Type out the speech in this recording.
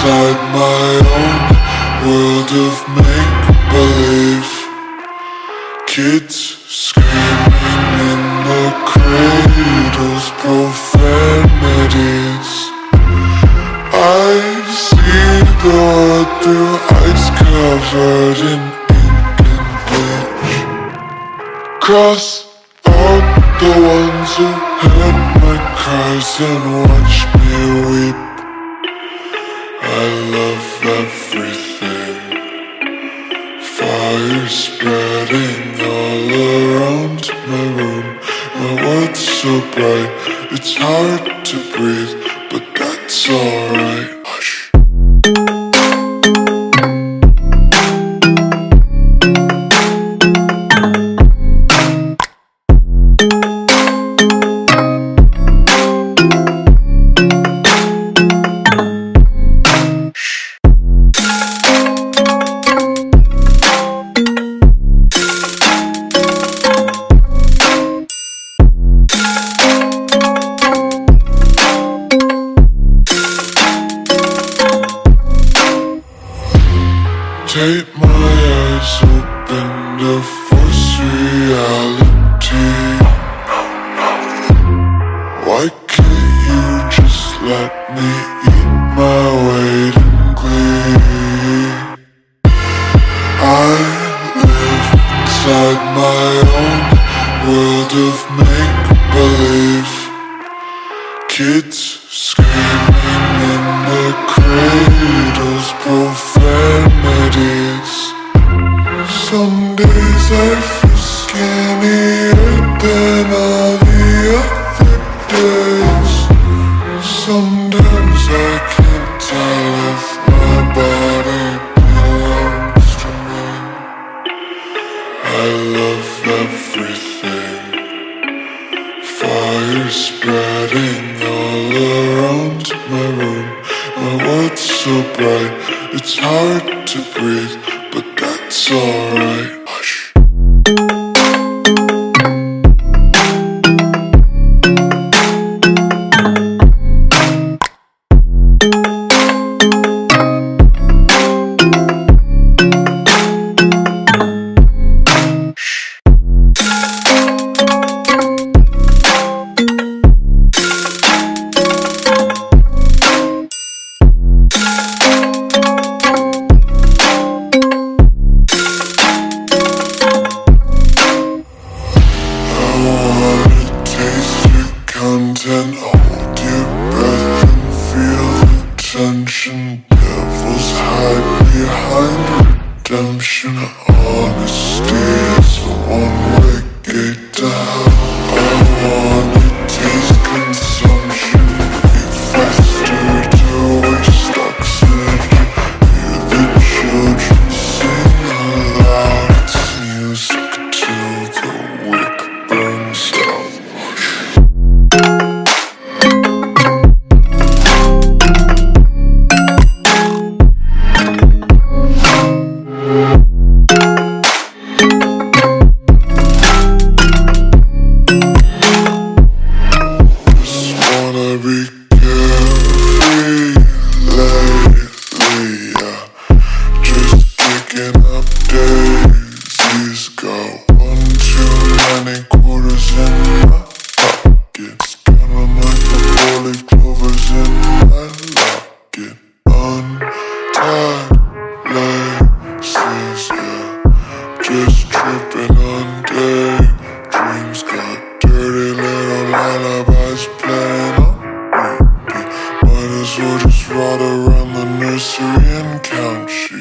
inside my own world of make-believe. Kids screaming in the cradles, profanities. I see the world through ice covered in ink and bleach. Cross out the ones who heard my cries and watched me weep Spreading all around my room. My world's so bright, it's hard to breathe But that's alright reality Why can't you just let me eat my weight in glee? I live inside my own world of make-believe Kids screaming in the cradles, profanities Some days I so bright, it's hard to breathe But that's alright tension. Devils hide behind redemption. Honesty is a one-way gate to hell. Ride around the nursery and count.